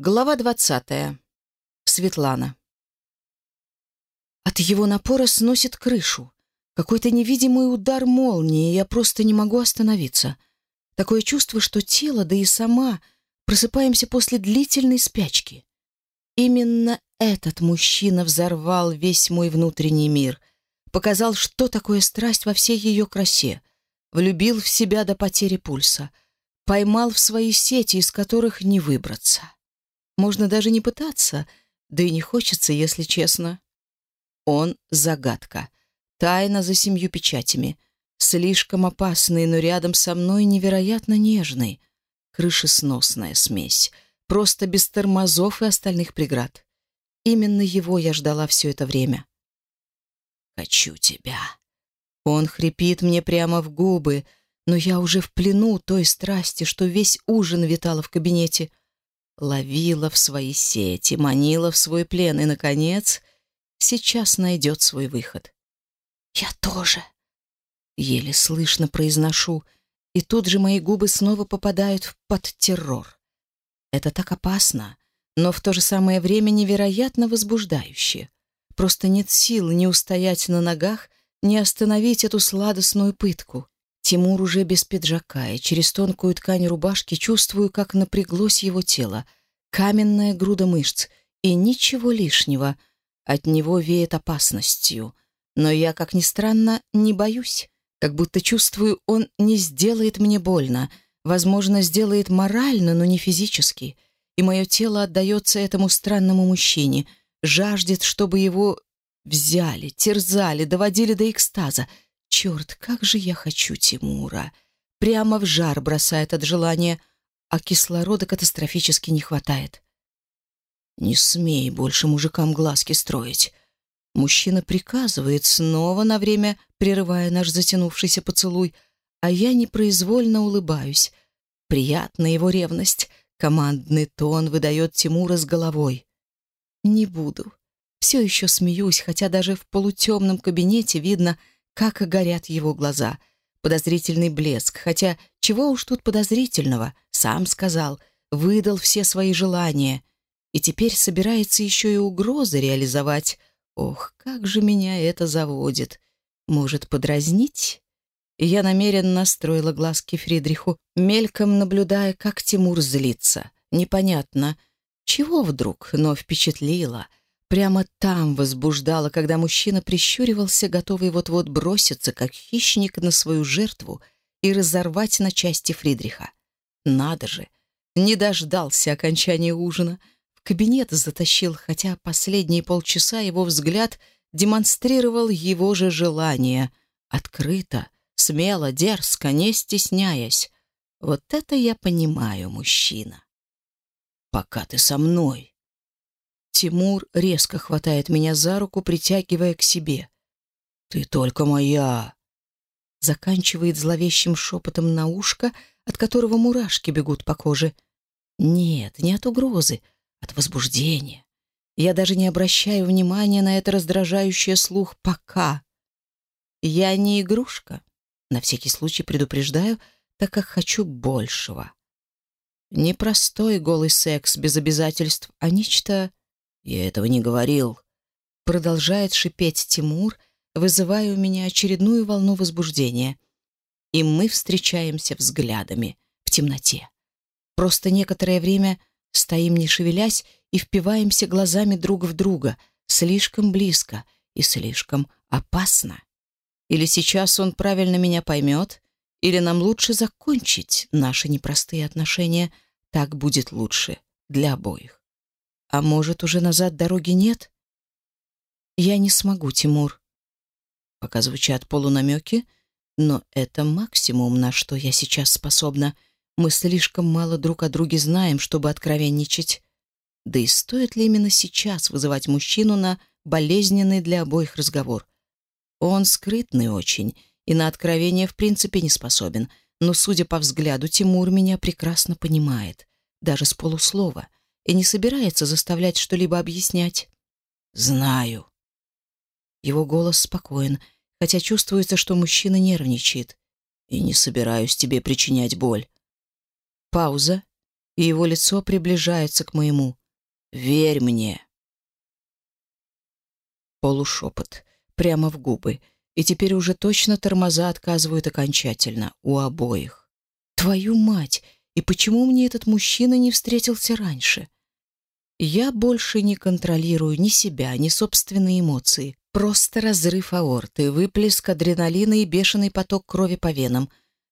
Глава двадцатая. Светлана. От его напора сносит крышу. Какой-то невидимый удар молнии, и я просто не могу остановиться. Такое чувство, что тело, да и сама, просыпаемся после длительной спячки. Именно этот мужчина взорвал весь мой внутренний мир, показал, что такое страсть во всей ее красе, влюбил в себя до потери пульса, поймал в свои сети, из которых не выбраться. Можно даже не пытаться, да и не хочется, если честно. Он — загадка. Тайна за семью печатями. Слишком опасный, но рядом со мной невероятно нежный. Крышесносная смесь. Просто без тормозов и остальных преград. Именно его я ждала все это время. «Хочу тебя». Он хрипит мне прямо в губы, но я уже в плену той страсти, что весь ужин витала в кабинете — ловила в свои сети, манила в свой плен и, наконец, сейчас найдет свой выход. «Я тоже!» Еле слышно произношу, и тут же мои губы снова попадают под террор. Это так опасно, но в то же самое время невероятно возбуждающе. Просто нет сил не устоять на ногах, не остановить эту сладостную пытку. Тимур уже без пиджака, и через тонкую ткань рубашки чувствую, как напряглось его тело. Каменная груда мышц и ничего лишнего. От него веет опасностью. Но я, как ни странно, не боюсь. Как будто чувствую, он не сделает мне больно. Возможно, сделает морально, но не физически. И мое тело отдается этому странному мужчине. Жаждет, чтобы его взяли, терзали, доводили до экстаза — Черт, как же я хочу Тимура! Прямо в жар бросает от желания, а кислорода катастрофически не хватает. Не смей больше мужикам глазки строить. Мужчина приказывает, снова на время прерывая наш затянувшийся поцелуй, а я непроизвольно улыбаюсь. Приятна его ревность. Командный тон выдает Тимура с головой. Не буду. Все еще смеюсь, хотя даже в полутемном кабинете видно, как горят его глаза. Подозрительный блеск, хотя чего уж тут подозрительного, сам сказал, выдал все свои желания. И теперь собирается еще и угрозы реализовать. Ох, как же меня это заводит. Может, подразнить? я намеренно строила глазки Фридриху, мельком наблюдая, как Тимур злится. Непонятно, чего вдруг, но впечатлило — Прямо там возбуждало, когда мужчина прищуривался, готовый вот-вот броситься, как хищник, на свою жертву и разорвать на части Фридриха. Надо же! Не дождался окончания ужина. В кабинет затащил, хотя последние полчаса его взгляд демонстрировал его же желание. Открыто, смело, дерзко, не стесняясь. Вот это я понимаю, мужчина. «Пока ты со мной», Тимур резко хватает меня за руку, притягивая к себе. «Ты только моя!» Заканчивает зловещим шепотом на ушко, от которого мурашки бегут по коже. «Нет, не от угрозы, от возбуждения. Я даже не обращаю внимания на это раздражающее слух «пока». Я не игрушка. На всякий случай предупреждаю, так как хочу большего. Непростой голый секс без обязательств, а нечто «Я этого не говорил», — продолжает шипеть Тимур, вызывая у меня очередную волну возбуждения. И мы встречаемся взглядами в темноте. Просто некоторое время стоим не шевелясь и впиваемся глазами друг в друга, слишком близко и слишком опасно. Или сейчас он правильно меня поймет, или нам лучше закончить наши непростые отношения, так будет лучше для обоих. А может, уже назад дороги нет? Я не смогу, Тимур. Пока звучат полунамеки, но это максимум, на что я сейчас способна. Мы слишком мало друг о друге знаем, чтобы откровенничать. Да и стоит ли именно сейчас вызывать мужчину на болезненный для обоих разговор? Он скрытный очень и на откровение в принципе не способен, но, судя по взгляду, Тимур меня прекрасно понимает, даже с полуслова — и не собирается заставлять что-либо объяснять. «Знаю». Его голос спокоен, хотя чувствуется, что мужчина нервничает. «И не собираюсь тебе причинять боль». Пауза, и его лицо приближается к моему. «Верь мне». Полушепот, прямо в губы, и теперь уже точно тормоза отказывают окончательно, у обоих. «Твою мать!» и почему мне этот мужчина не встретился раньше? Я больше не контролирую ни себя, ни собственные эмоции. Просто разрыв аорты, выплеск адреналина и бешеный поток крови по венам.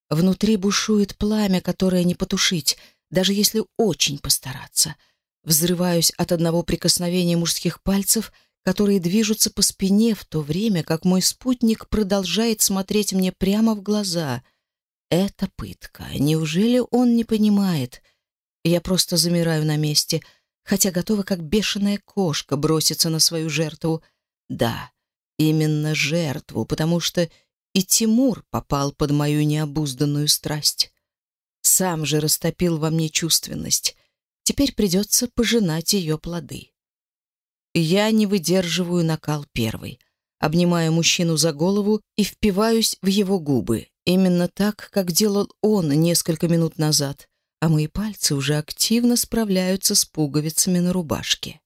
Внутри бушует пламя, которое не потушить, даже если очень постараться. Взрываюсь от одного прикосновения мужских пальцев, которые движутся по спине в то время, как мой спутник продолжает смотреть мне прямо в глаза — это пытка. Неужели он не понимает? Я просто замираю на месте, хотя готова как бешеная кошка броситься на свою жертву. Да, именно жертву, потому что и Тимур попал под мою необузданную страсть. Сам же растопил во мне чувственность. Теперь придется пожинать ее плоды. Я не выдерживаю накал первой. Обнимаю мужчину за голову и впиваюсь в его губы, Именно так, как делал он несколько минут назад, а мои пальцы уже активно справляются с пуговицами на рубашке.